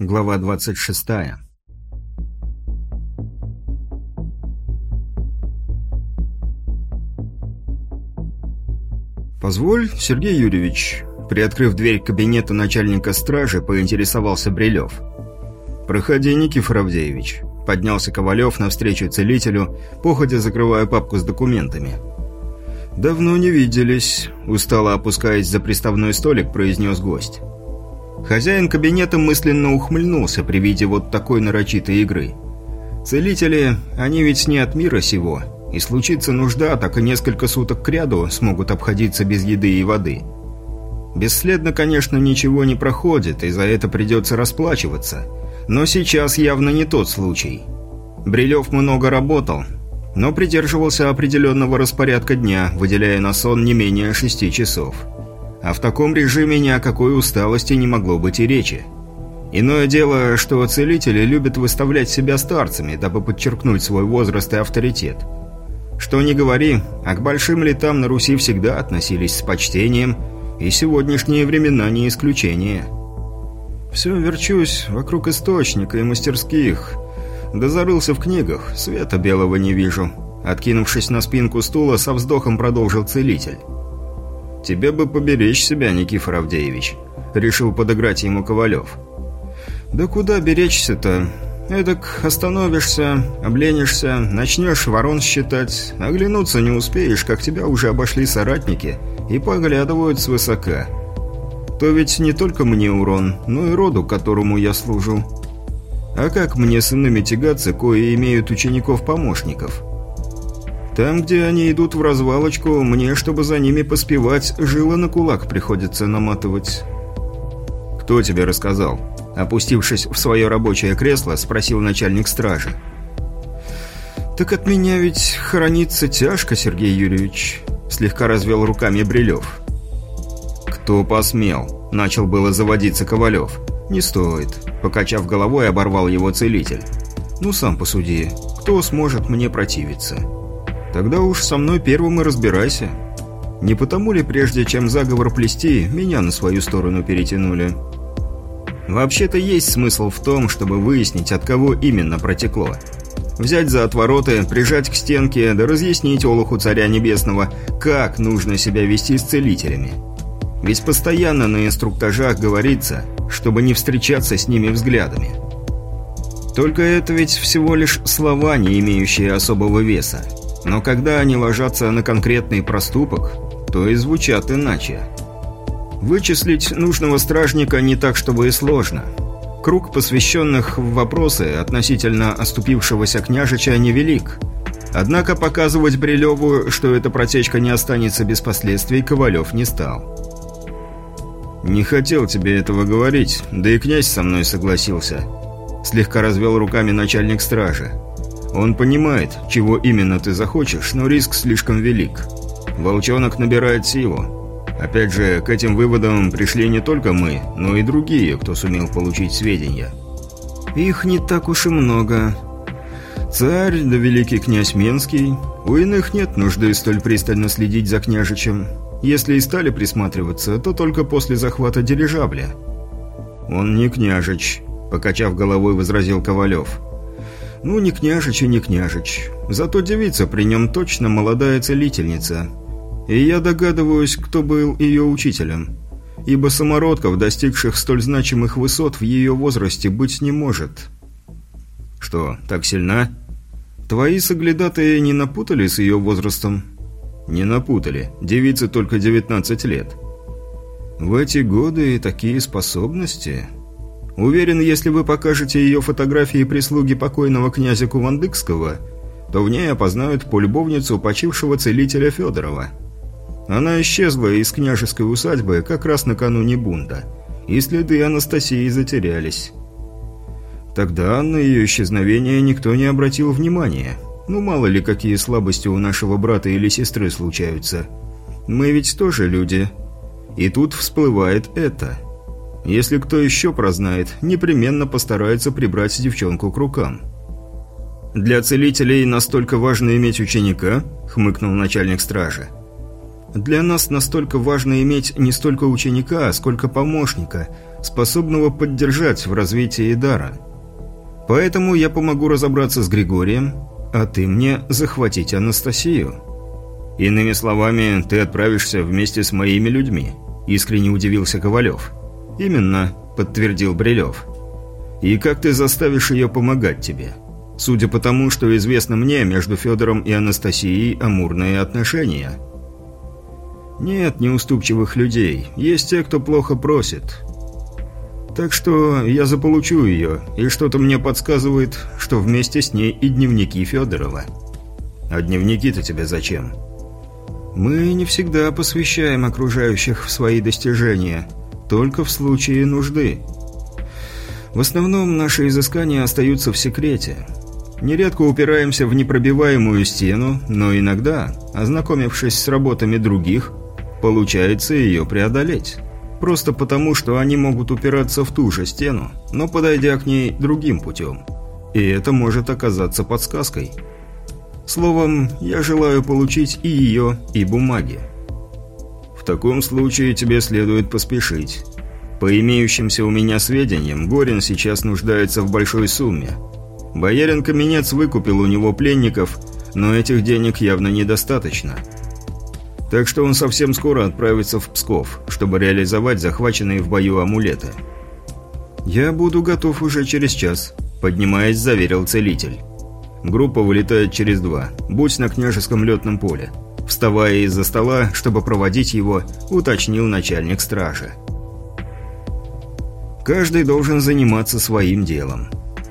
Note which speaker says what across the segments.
Speaker 1: Глава 26. «Позволь, Сергей Юрьевич», – приоткрыв дверь кабинета начальника стражи, поинтересовался Брилев. «Проходи, Никифор Авдеевич», – поднялся Ковалев навстречу целителю, походя закрывая папку с документами. «Давно не виделись», – устало опускаясь за приставной столик, произнес гость. Хозяин кабинета мысленно ухмыльнулся при виде вот такой нарочитой игры. Целители, они ведь не от мира сего, и случится нужда, так и несколько суток кряду смогут обходиться без еды и воды. Бесследно, конечно, ничего не проходит, и за это придется расплачиваться. Но сейчас явно не тот случай. Брилев много работал, но придерживался определенного распорядка дня, выделяя на сон не менее шести часов. А в таком режиме ни о какой усталости не могло быть и речи. Иное дело, что целители любят выставлять себя старцами, дабы подчеркнуть свой возраст и авторитет. Что ни говори, а к большим летам на Руси всегда относились с почтением, и сегодняшние времена не исключение. Все верчусь вокруг источника и мастерских. Да зарылся в книгах, света белого не вижу. Откинувшись на спинку стула, со вздохом продолжил целитель. «Тебе бы поберечь себя, Никифор Авдеевич», — решил подыграть ему Ковалев. «Да куда беречься-то? Эдак остановишься, обленишься, начнешь ворон считать, оглянуться не успеешь, как тебя уже обошли соратники и поглядывают свысока. То ведь не только мне урон, но и роду, которому я служу. А как мне с иными тягаться, кои имеют учеников-помощников?» Там, где они идут в развалочку, мне, чтобы за ними поспевать, жило на кулак приходится наматывать. «Кто тебе рассказал?» Опустившись в свое рабочее кресло, спросил начальник стражи. «Так от меня ведь хорониться тяжко, Сергей Юрьевич», — слегка развел руками Брилев. «Кто посмел?» — начал было заводиться Ковалев. «Не стоит», — покачав головой, оборвал его целитель. «Ну, сам посуди, кто сможет мне противиться?» Тогда уж со мной первым и разбирайся. Не потому ли, прежде чем заговор плести, меня на свою сторону перетянули? Вообще-то есть смысл в том, чтобы выяснить, от кого именно протекло. Взять за отвороты, прижать к стенке, да разъяснить Олуху Царя Небесного, как нужно себя вести с целителями. Ведь постоянно на инструктажах говорится, чтобы не встречаться с ними взглядами. Только это ведь всего лишь слова, не имеющие особого веса. Но когда они ложатся на конкретный проступок, то и звучат иначе. Вычислить нужного стражника не так, чтобы и сложно. Круг посвященных в вопросы относительно оступившегося княжича невелик. Однако показывать Брилеву, что эта протечка не останется без последствий, Ковалев не стал. «Не хотел тебе этого говорить, да и князь со мной согласился», слегка развел руками начальник стражи. Он понимает, чего именно ты захочешь, но риск слишком велик. Волчонок набирает силу. Опять же, к этим выводам пришли не только мы, но и другие, кто сумел получить сведения. Их не так уж и много. Царь да великий князь Менский. У иных нет нужды столь пристально следить за княжичем. Если и стали присматриваться, то только после захвата дирижабля. «Он не княжич», — покачав головой, возразил Ковалев. Ну, не княжич и не княжич. Зато девица при нем точно молодая целительница. И я догадываюсь, кто был ее учителем. Ибо самородков, достигших столь значимых высот, в ее возрасте быть не может. Что, так сильна? Твои соглядатые не напутали с ее возрастом? Не напутали. Девице только 19 лет. В эти годы такие способности... Уверен, если вы покажете ее фотографии прислуги покойного князя Кувандыкского, то в ней опознают полюбовницу почившего целителя Федорова. Она исчезла из княжеской усадьбы как раз накануне бунта, и следы Анастасии затерялись. Тогда на ее исчезновение никто не обратил внимания. Ну, мало ли, какие слабости у нашего брата или сестры случаются. Мы ведь тоже люди. И тут всплывает это – если кто еще прознает, непременно постарается прибрать девчонку к рукам. «Для целителей настолько важно иметь ученика?» – хмыкнул начальник стражи. Для нас настолько важно иметь не столько ученика, сколько помощника, способного поддержать в развитии дара. Поэтому я помогу разобраться с Григорием, а ты мне захватить Анастасию. Иными словами, ты отправишься вместе с моими людьми, искренне удивился Ковалев. Именно, подтвердил Брилев. И как ты заставишь ее помогать тебе? Судя по тому, что известно мне, между Федором и Анастасией амурные отношения. Нет неуступчивых людей, есть те, кто плохо просит. Так что я заполучу ее, и что-то мне подсказывает, что вместе с ней и дневники Федорова. А дневники-то тебе зачем? Мы не всегда посвящаем окружающих в свои достижения, только в случае нужды. В основном наши изыскания остаются в секрете. Нередко упираемся в непробиваемую стену, но иногда, ознакомившись с работами других, получается ее преодолеть. Просто потому, что они могут упираться в ту же стену, но подойдя к ней другим путем. И это может оказаться подсказкой. Словом, я желаю получить и ее, и бумаги. В таком случае тебе следует поспешить. По имеющимся у меня сведениям, Горин сейчас нуждается в большой сумме. Боярин Каменец выкупил у него пленников, но этих денег явно недостаточно. Так что он совсем скоро отправится в Псков, чтобы реализовать захваченные в бою амулеты. «Я буду готов уже через час», – поднимаясь, заверил целитель. «Группа вылетает через два. Будь на княжеском летном поле». Вставая из-за стола, чтобы проводить его, уточнил начальник стражи. Каждый должен заниматься своим делом.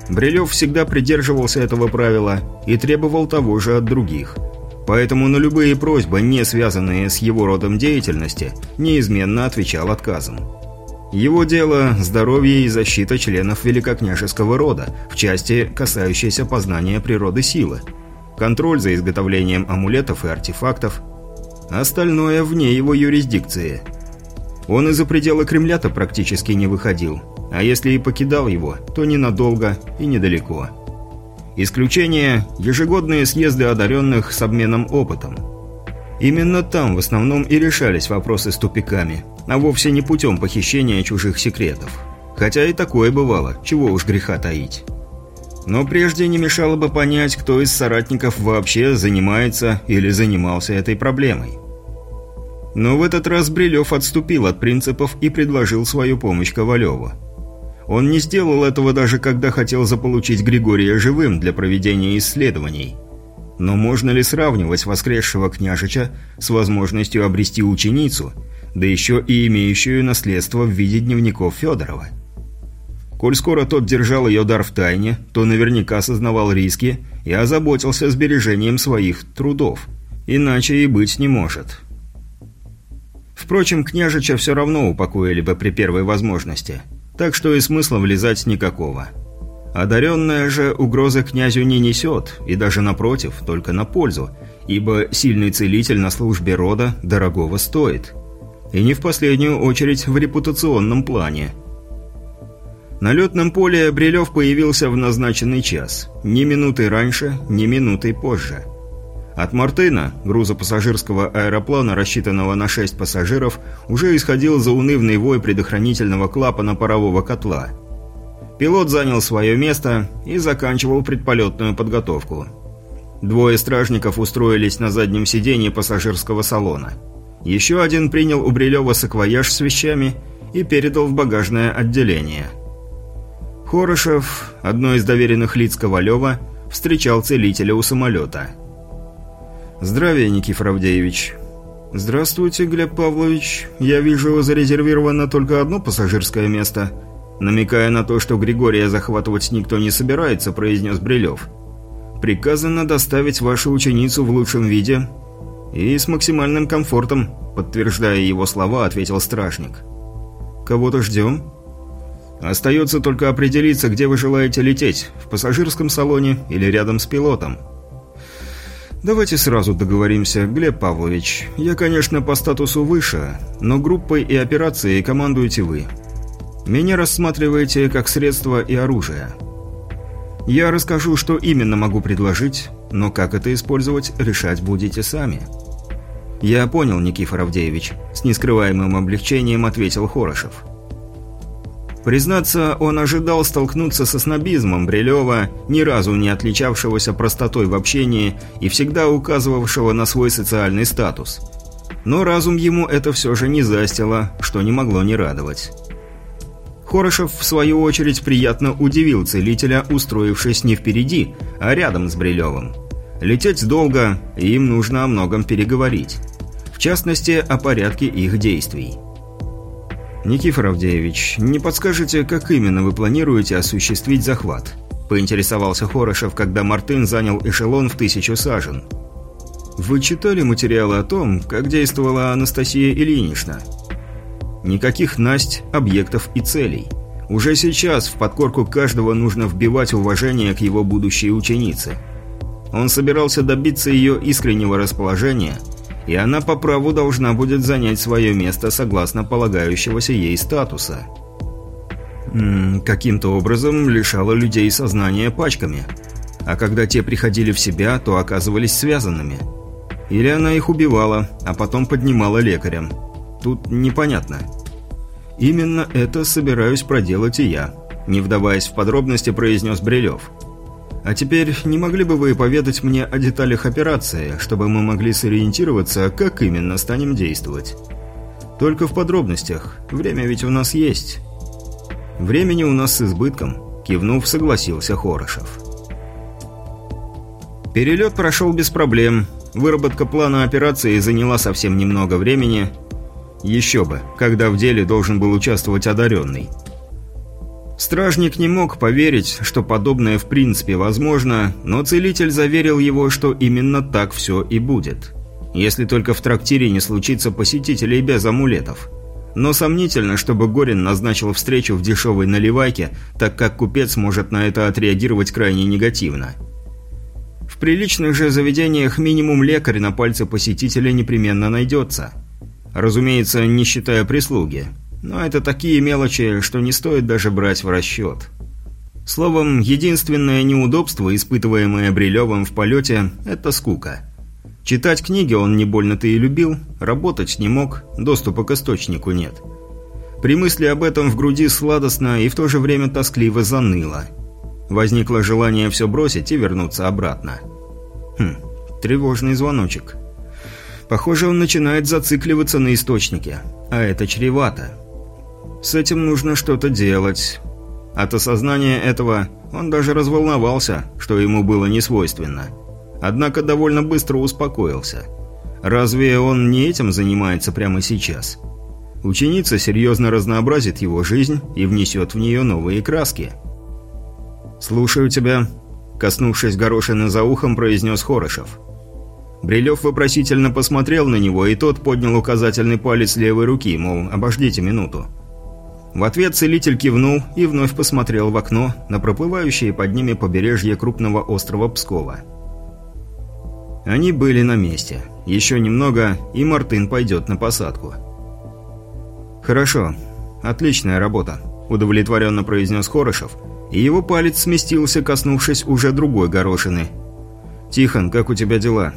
Speaker 1: Брилев всегда придерживался этого правила и требовал того же от других. Поэтому на любые просьбы, не связанные с его родом деятельности, неизменно отвечал отказом. Его дело – здоровье и защита членов великокняжеского рода, в части, касающейся познания природы силы, контроль за изготовлением амулетов и артефактов, остальное вне его юрисдикции – он из-за предела Кремля-то практически не выходил, а если и покидал его, то ненадолго и недалеко. Исключение – ежегодные съезды одаренных с обменом опытом. Именно там в основном и решались вопросы с тупиками, а вовсе не путем похищения чужих секретов. Хотя и такое бывало, чего уж греха таить. Но прежде не мешало бы понять, кто из соратников вообще занимается или занимался этой проблемой. Но в этот раз Брилев отступил от принципов и предложил свою помощь Ковалеву. Он не сделал этого даже когда хотел заполучить Григория живым для проведения исследований. Но можно ли сравнивать воскресшего княжича с возможностью обрести ученицу, да еще и имеющую наследство в виде дневников Федорова? Коль скоро тот держал ее дар в тайне, то наверняка осознавал риски и озаботился сбережением своих трудов. Иначе и быть не может. Впрочем, княжича все равно упокоили бы при первой возможности, так что и смысла влезать никакого. Одаренная же угрозы князю не несет, и даже напротив, только на пользу, ибо сильный целитель на службе рода дорогого стоит. И не в последнюю очередь в репутационном плане. На летном поле Брилев появился в назначенный час, ни минуты раньше, ни минуты позже – от Мартына, грузопассажирского аэроплана, рассчитанного на 6 пассажиров, уже исходил заунывный вой предохранительного клапана парового котла. Пилот занял свое место и заканчивал предполетную подготовку. Двое стражников устроились на заднем сиденье пассажирского салона. Еще один принял у Брилева саквояж с вещами и передал в багажное отделение. Хорошев, одно из доверенных лиц Ковалева, встречал целителя у самолета – «Здравия, Никифор Авдеевич». «Здравствуйте, Глеб Павлович. Я вижу, зарезервировано только одно пассажирское место». Намекая на то, что Григория захватывать никто не собирается, произнес Брилев. «Приказано доставить вашу ученицу в лучшем виде и с максимальным комфортом», подтверждая его слова, ответил стражник. «Кого-то ждем?» «Остается только определиться, где вы желаете лететь, в пассажирском салоне или рядом с пилотом». «Давайте сразу договоримся, Глеб Павлович. Я, конечно, по статусу выше, но группой и операцией командуете вы. Меня рассматриваете как средство и оружие. Я расскажу, что именно могу предложить, но как это использовать, решать будете сами. «Я понял, Никифор Авдеевич», – с нескрываемым облегчением ответил Хорошев. Признаться, он ожидал столкнуться со снобизмом Брилева, ни разу не отличавшегося простотой в общении и всегда указывавшего на свой социальный статус. Но разум ему это все же не застило, что не могло не радовать. Хорошев, в свою очередь, приятно удивил целителя, устроившись не впереди, а рядом с Брилевым. Лететь долго, и им нужно о многом переговорить. В частности, о порядке их действий. «Никифор Авдеевич, не подскажете, как именно вы планируете осуществить захват?» – поинтересовался Хорошев, когда Мартын занял эшелон в тысячу сажен. «Вы читали материалы о том, как действовала Анастасия Ильинична?» Никаких Насть, объектов и целей. Уже сейчас в подкорку каждого нужно вбивать уважение к его будущей ученице. Он собирался добиться ее искреннего расположения, и она по праву должна будет занять свое место согласно полагающегося ей статуса. Каким-то образом лишала людей сознания пачками, а когда те приходили в себя, то оказывались связанными. Или она их убивала, а потом поднимала лекарям. Тут непонятно. Именно это собираюсь проделать и я, не вдаваясь в подробности, произнес Брилев. А теперь не могли бы вы поведать мне о деталях операции, чтобы мы могли сориентироваться, как именно станем действовать? Только в подробностях. Время ведь у нас есть. Времени у нас с избытком, кивнув, согласился Хорошев. Перелет прошел без проблем. Выработка плана операции заняла совсем немного времени, еще бы, когда в деле должен был участвовать одаренный. Стражник не мог поверить, что подобное в принципе возможно, но целитель заверил его, что именно так все и будет. Если только в трактире не случится посетителей без амулетов. Но сомнительно, чтобы Горин назначил встречу в дешевой наливайке, так как купец может на это отреагировать крайне негативно. В приличных же заведениях минимум лекарь на пальце посетителя непременно найдется – Разумеется, не считая прислуги. Но это такие мелочи, что не стоит даже брать в расчет. Словом, единственное неудобство, испытываемое Брилевым в полете, это скука. Читать книги он не больно-то и любил, работать не мог, доступа к источнику нет. При мысли об этом в груди сладостно и в то же время тоскливо заныло. Возникло желание все бросить и вернуться обратно. Хм, тревожный звоночек. Похоже, он начинает зацикливаться на источнике, а это чревато. С этим нужно что-то делать. От осознания этого он даже разволновался, что ему было не свойственно. Однако довольно быстро успокоился. Разве он не этим занимается прямо сейчас? Ученица серьезно разнообразит его жизнь и внесет в нее новые краски. «Слушаю тебя», – коснувшись горошины за ухом, произнес Хорошев. Брилев вопросительно посмотрел на него, и тот поднял указательный палец левой руки, мол, обождите минуту. В ответ целитель кивнул и вновь посмотрел в окно на проплывающее под ними побережье крупного острова Пскова. Они были на месте. Еще немного, и Мартын пойдет на посадку. «Хорошо. Отличная работа», – удовлетворенно произнес Хорошев, и его палец сместился, коснувшись уже другой горошины. «Тихон, как у тебя дела?»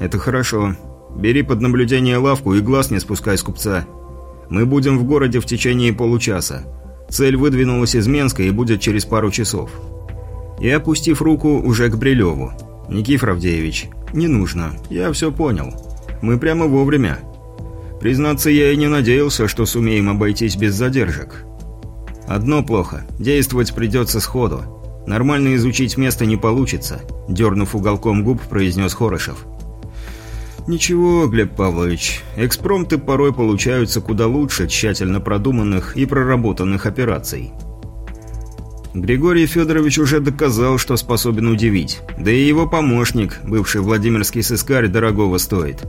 Speaker 1: «Это хорошо. Бери под наблюдение лавку и глаз не спускай с купца. Мы будем в городе в течение получаса. Цель выдвинулась из Менска и будет через пару часов». И опустив руку уже к Брилеву. «Никифор Авдеевич, не нужно. Я все понял. Мы прямо вовремя. Признаться, я и не надеялся, что сумеем обойтись без задержек. Одно плохо. Действовать придется сходу. Нормально изучить место не получится», – дернув уголком губ, произнес Хорошев. «Ничего, Глеб Павлович, экспромты порой получаются куда лучше тщательно продуманных и проработанных операций». Григорий Федорович уже доказал, что способен удивить. Да и его помощник, бывший Владимирский сыскарь, дорогого стоит.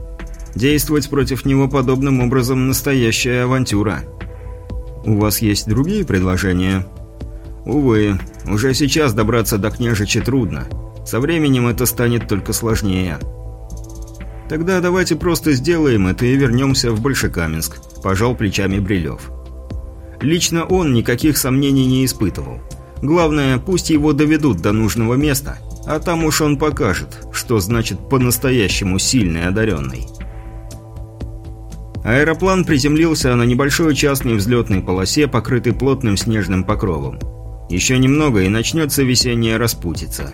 Speaker 1: Действовать против него подобным образом – настоящая авантюра. «У вас есть другие предложения?» «Увы, уже сейчас добраться до княжича трудно. Со временем это станет только сложнее». «Тогда давайте просто сделаем это и вернемся в Большекаменск», – пожал плечами Брилев. Лично он никаких сомнений не испытывал. Главное, пусть его доведут до нужного места, а там уж он покажет, что значит по-настоящему сильный одаренный. Аэроплан приземлился на небольшой частной взлетной полосе, покрытой плотным снежным покровом. Еще немного и начнется весенняя распутица.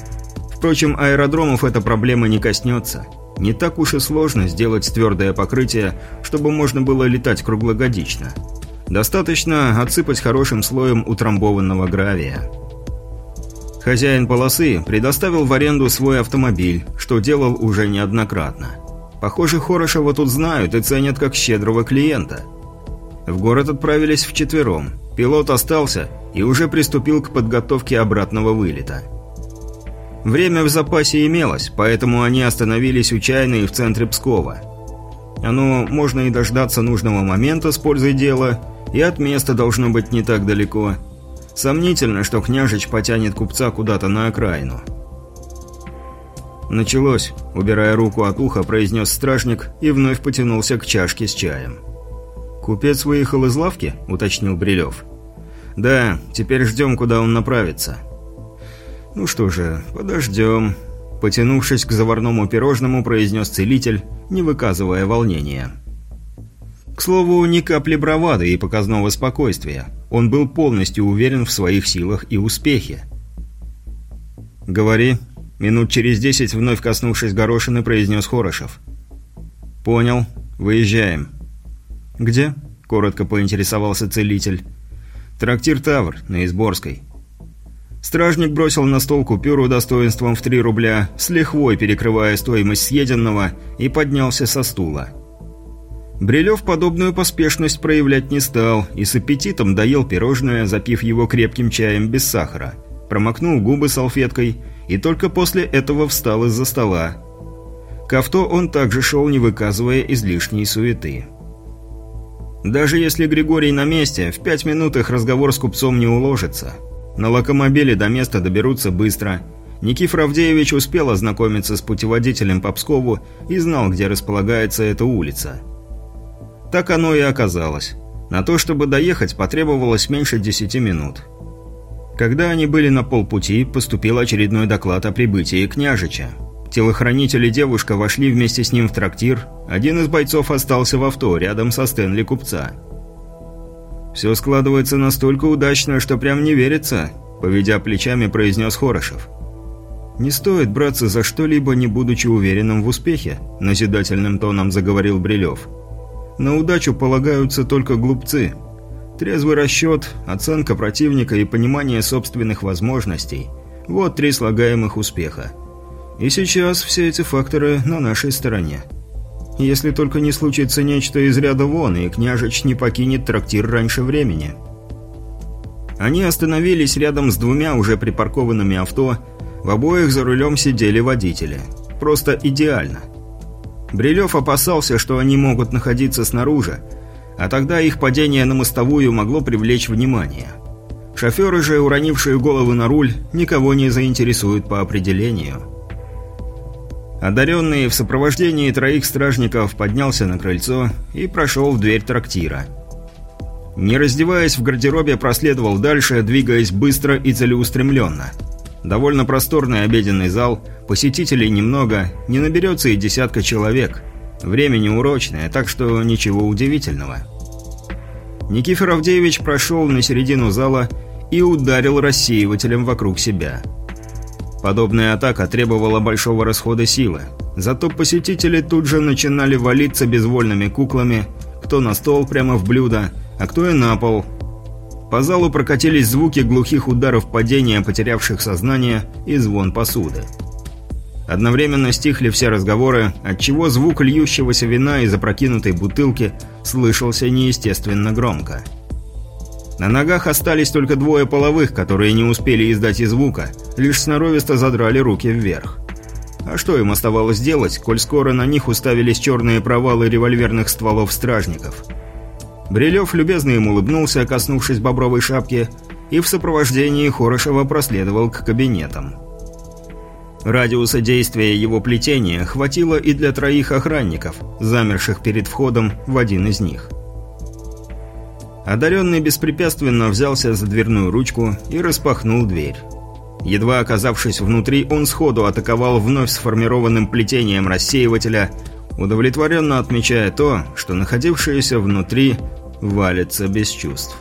Speaker 1: Впрочем, аэродромов эта проблема не коснется. Не так уж и сложно сделать твердое покрытие, чтобы можно было летать круглогодично. Достаточно отсыпать хорошим слоем утрамбованного гравия. Хозяин полосы предоставил в аренду свой автомобиль, что делал уже неоднократно. Похоже, Хорошева тут знают и ценят как щедрого клиента. В город отправились вчетвером. Пилот остался и уже приступил к подготовке обратного вылета. Время в запасе имелось, поэтому они остановились у чайной в центре Пскова. Оно можно и дождаться нужного момента с пользой дела, и от места должно быть не так далеко. Сомнительно, что княжич потянет купца куда-то на окраину. «Началось», – убирая руку от уха, произнес стражник и вновь потянулся к чашке с чаем. «Купец выехал из лавки?» – уточнил Брилев. «Да, теперь ждем, куда он направится». «Ну что же, подождем», – потянувшись к заварному пирожному, произнес целитель, не выказывая волнения. К слову, ни капли бравады и показного спокойствия. Он был полностью уверен в своих силах и успехе. «Говори», Минут через десять, вновь коснувшись горошины, произнес Хорошев. «Понял. Выезжаем». «Где?» – коротко поинтересовался целитель. «Трактир Тавр, на Изборской». Стражник бросил на стол купюру достоинством в три рубля, с лихвой перекрывая стоимость съеденного, и поднялся со стула. Брилев подобную поспешность проявлять не стал и с аппетитом доел пирожное, запив его крепким чаем без сахара. Промокнул губы салфеткой – и только после этого встал из-за стола. К авто он также шел, не выказывая излишней суеты. Даже если Григорий на месте, в пять минут их разговор с купцом не уложится. На локомобиле до места доберутся быстро. Никифор Авдеевич успел ознакомиться с путеводителем по Пскову и знал, где располагается эта улица. Так оно и оказалось. На то, чтобы доехать, потребовалось меньше десяти минут. Когда они были на полпути, поступил очередной доклад о прибытии княжича. Телохранитель и девушка вошли вместе с ним в трактир, один из бойцов остался в авто рядом со Стэнли купца. «Все складывается настолько удачно, что прям не верится», – поведя плечами, произнес Хорошев. «Не стоит браться за что-либо, не будучи уверенным в успехе», – назидательным тоном заговорил Брилев. «На удачу полагаются только глупцы». Трезвый расчет, оценка противника и понимание собственных возможностей – вот три слагаемых успеха. И сейчас все эти факторы на нашей стороне. Если только не случится нечто из ряда вон, и княжич не покинет трактир раньше времени. Они остановились рядом с двумя уже припаркованными авто, в обоих за рулем сидели водители. Просто идеально. Брилев опасался, что они могут находиться снаружи, а тогда их падение на мостовую могло привлечь внимание. Шоферы же, уронившие головы на руль, никого не заинтересуют по определению. Одаренный в сопровождении троих стражников поднялся на крыльцо и прошел в дверь трактира. Не раздеваясь в гардеробе, проследовал дальше, двигаясь быстро и целеустремленно. Довольно просторный обеденный зал, посетителей немного, не наберется и десятка человек – Время неурочное, так что ничего удивительного. Никифор Авдеевич прошел на середину зала и ударил рассеивателем вокруг себя. Подобная атака требовала большого расхода силы. Зато посетители тут же начинали валиться безвольными куклами, кто на стол прямо в блюдо, а кто и на пол. По залу прокатились звуки глухих ударов падения потерявших сознание и звон посуды. Одновременно стихли все разговоры, отчего звук льющегося вина из опрокинутой бутылки слышался неестественно громко. На ногах остались только двое половых, которые не успели издать и звука, лишь сноровисто задрали руки вверх. А что им оставалось делать, коль скоро на них уставились черные провалы револьверных стволов стражников? Брилев любезно им улыбнулся, коснувшись бобровой шапки, и в сопровождении Хорошева проследовал к кабинетам. Радиуса действия его плетения хватило и для троих охранников, замерших перед входом в один из них. Одаренный беспрепятственно взялся за дверную ручку и распахнул дверь. Едва оказавшись внутри, он сходу атаковал вновь сформированным плетением рассеивателя, удовлетворенно отмечая то, что находившееся внутри валится без чувств.